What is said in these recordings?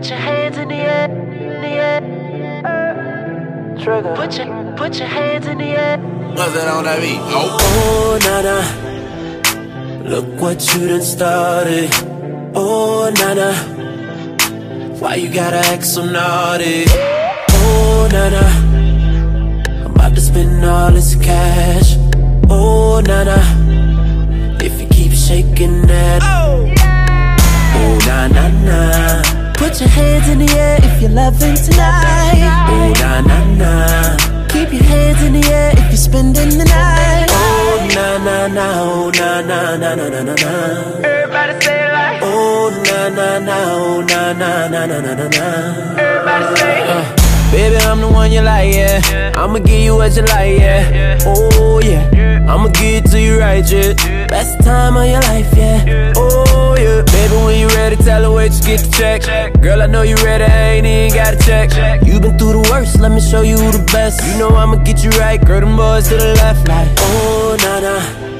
put your hands in the air, in the air. Trigga. Put your, put your hands in the air. What's that on that beat? Oh. Oh, Nana, look what you done started. Oh, Nana, why you gotta act so naughty? Oh, Nana, I'm about to spend all this cash. Oh, Nana, if you keep shaking that. Oh, yeah. Oh, na na na. Put your hands in the air if you're loving tonight. Oh, na na na. Keep your hands in the air if you're spending the night. Oh, na na na. Oh, na na na na na na na. Everybody say it like. Oh, na na na. Oh, na na na na na na na. Everybody say. Baby, I'm the one you like, yeah. I'ma give you what you like, yeah. Oh, yeah. I'ma give it to you right, yeah. Best time of your life, yeah. Her wait, just get the check. Girl, I know you ready, I ain't even got to check. You been through the worst, let me show you the best. You know I'ma get you right, girl, them boys to the left, like, oh, nah.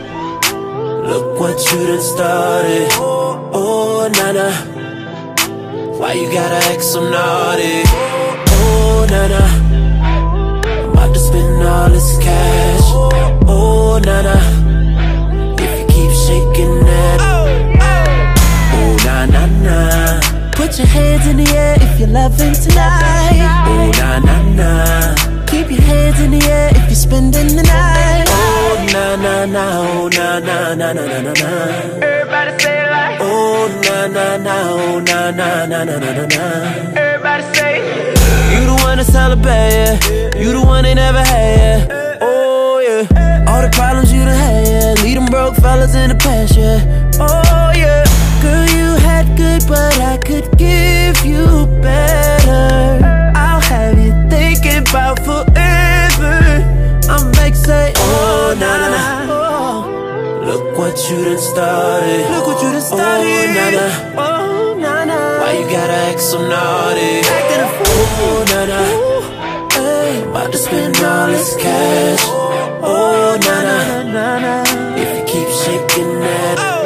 Look what you done started. Oh, nah. Why you gotta act so naughty? Loving tonight. Oh, na na na. Keep your hands in the air if you're spending the night. Oh, na na na. Oh, na na na na na na na. Everybody say it like. Oh, na na na. Oh, na na na na na na na. Everybody say. You the one that's hella bad, yeah. You the one they never had, yeah. Oh, yeah. All the problems you done had, yeah. Leave them broke fellas in the past, yeah. Look what you done started. Look what you done oh, started. Oh, na na. Oh, na na. Why you gotta act so naughty? Acting a fool. Oh, na na. Hey, about to spend all this cash. Oh, oh na na. If you keep shaking that. Oh,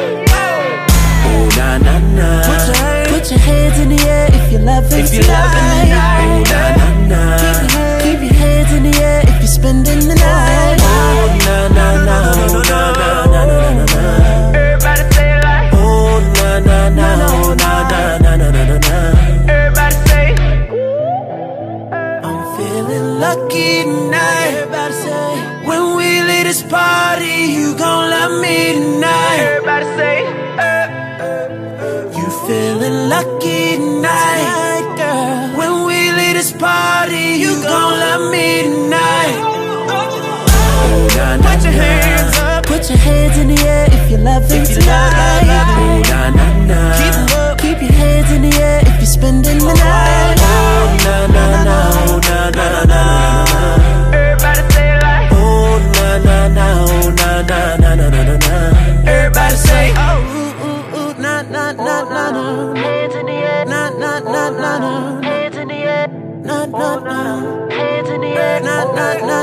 na na na. Put your hands in the air if you're loving if you're loving tonight. Oh, na na na. Keep your hands in the air if you're spending the oh, night. this party, you gon' love me tonight. Everybody say, uh, uh, uh, you feeling lucky tonight, tonight, girl. When we leave this party, you, you gon' love me tonight. Nah, Put your hands up. Put your hands in the air if you're loving if you tonight. Love, love, love, nah, nah, nah. Keep them up. Keep your hands in the air if you're spending the oh, night. Oh, nah, nah, nah, nah, nah, nah, nah. nah, nah, nah Hands in the air. Na na na na na. Hands in the air. Na na oh, na. Hands in the air. Na na oh, na.